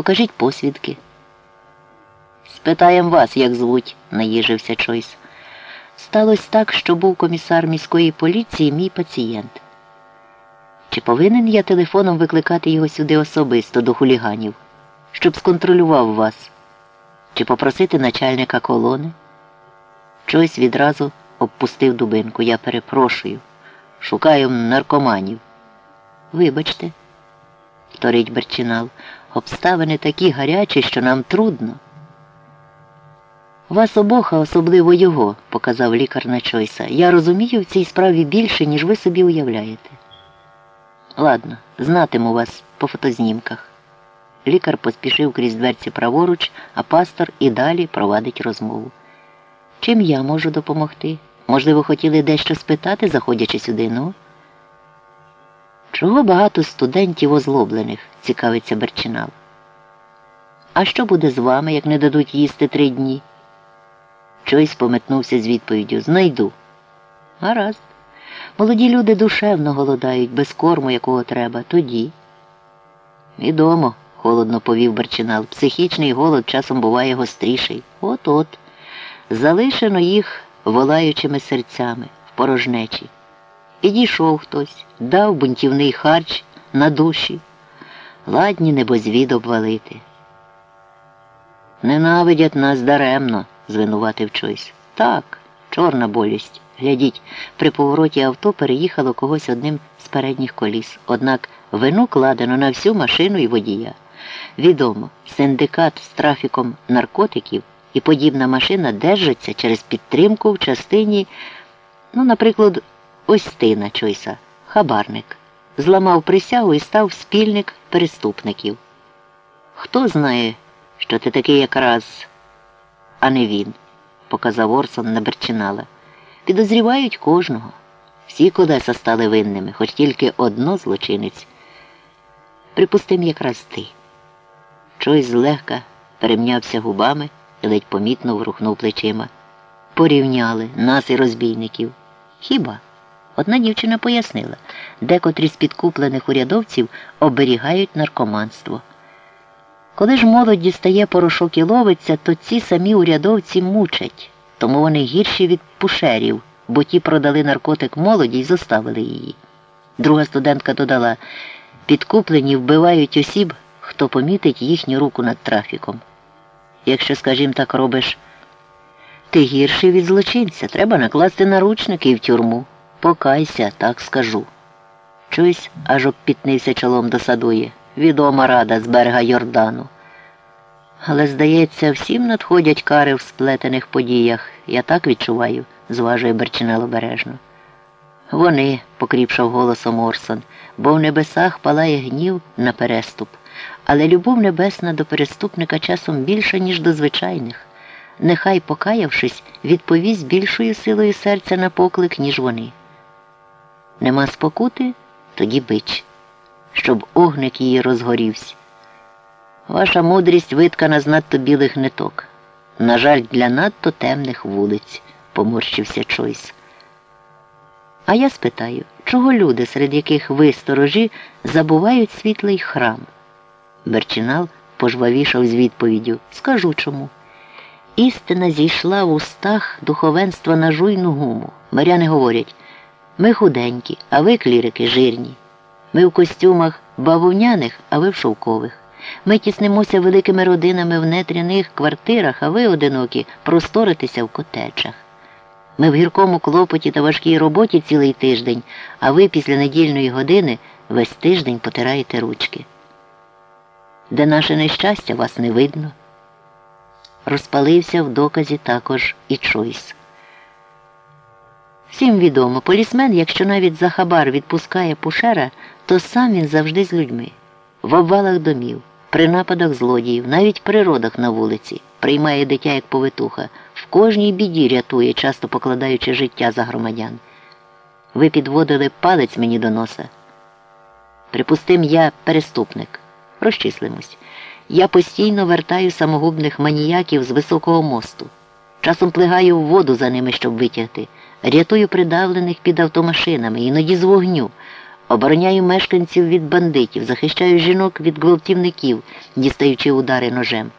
Покажіть посвідки. Спитаєм вас, як звуть, наїжився Чойс. Сталося так, що був комісар міської поліції мій пацієнт. Чи повинен я телефоном викликати його сюди особисто до хуліганів, щоб сконтролював вас? Чи попросити начальника колони? Чойс відразу обпустив дубинку. Я перепрошую. Шукаю наркоманів. Вибачте, вторить Берчинал, обставини такі гарячі, що нам трудно. Вас обох, а особливо його, показав лікар на Чойса. Я розумію в цій справі більше, ніж ви собі уявляєте. Ладно, знатиму вас по фотознімках. Лікар поспішив крізь дверці праворуч, а пастор і далі провадить розмову. Чим я можу допомогти? Можливо, хотіли дещо спитати, заходячи сюди, ну? Чого багато студентів озлоблених, цікавиться Берчинал. А що буде з вами, як не дадуть їсти три дні? Чойсь пометнувся з відповіддю Знайду. Гаразд. Молоді люди душевно голодають, без корму, якого треба, тоді. Відомо, холодно повів Берчинал. Психічний голод часом буває гостріший. От-от. Залишено їх волаючими серцями в порожнечі. Підійшов хтось, дав бунтівний харч на душі, ладні небозвід обвалити. Ненавидять нас даремно, звинуватив Чойс. Так, чорна болість. Глядіть, при повороті авто переїхало когось одним з передніх коліс. Однак вину кладено на всю машину і водія. Відомо, синдикат з трафіком наркотиків і подібна машина держаться через підтримку в частині, ну, наприклад, ось Стина Чойса, хабарник. Зламав присягу і став спільник переступників. Хто знає, що ти такий якраз, а не він, показав Орсон на Берчинала. Підозрівають кожного. Всі колеса стали винними, хоч тільки одно злочинець. Припустим, якраз ти. Чойсь злегка перемнявся губами і ледь помітно врухнув плечима. Порівняли нас і розбійників. Хіба? Одна дівчина пояснила, декотрі з підкуплених урядовців оберігають наркоманство. Коли ж молодь дістає порошок і ловиться, то ці самі урядовці мучать, тому вони гірші від пушерів, бо ті продали наркотик молоді і заставили її. Друга студентка додала підкуплені вбивають осіб, хто помітить їхню руку над трафіком. Якщо, скажімо так, робиш, ти гірший від злочинця, треба накласти наручники в тюрму. Покайся, так скажу. Чусь, аж обпітнився чолом досадує. Відома рада з берега Йордану. Але, здається, всім надходять кари в сплетених подіях. Я так відчуваю, зважує Берчинел обережно. Вони, покріпшав голосом Орсон, бо в небесах палає гнів на переступ, але любов небесна до переступника часом більша, ніж до звичайних. Нехай, покаявшись, відповість більшою силою серця на поклик, ніж вони. Нема спокути, тоді бич, щоб огник її розгорівся. Ваша мудрість виткана з надто білих ниток. На жаль, для надто темних вулиць, поморщився Чойс. А я спитаю, чого люди, серед яких ви сторожі, забувають світлий храм? Берчинал пожвавішав з відповіддю Скажу чому. Істина зійшла в устах духовенства на жуйну гуму. Миряни говорять ми худенькі, а ви, клірики, жирні. Ми в костюмах бавовняних, а ви в шовкових. Ми тіснимося великими родинами в нетряних квартирах, а ви, одинокі, просторитеся в котечах. Ми в гіркому клопоті та важкій роботі цілий тиждень, а ви після недільної години весь тиждень потираєте ручки. Де наше нещастя вас не видно. Розпалився в доказі також і Чойс. Всім відомо, полісмен, якщо навіть за хабар відпускає пушера, то сам він завжди з людьми, в обвалах домів, при нападах злодіїв, навіть при родах на вулиці, приймає дитя як повитуха, в кожній біді рятує, часто покладаючи життя за громадян. Ви підводили палець мені до носа. Припустим, я переступник. Розчислимось. Я постійно вертаю самогубних маніяків з високого мосту. Часом плигаю в воду за ними, щоб витягти. Рятую придавлених під автомашинами, іноді з вогню. Обороняю мешканців від бандитів, захищаю жінок від гвалтівників, дістаючи удари ножем.